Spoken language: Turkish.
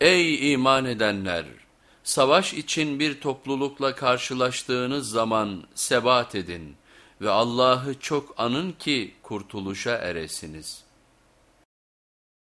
Ey iman edenler! Savaş için bir toplulukla karşılaştığınız zaman sebat edin ve Allah'ı çok anın ki kurtuluşa eresiniz.''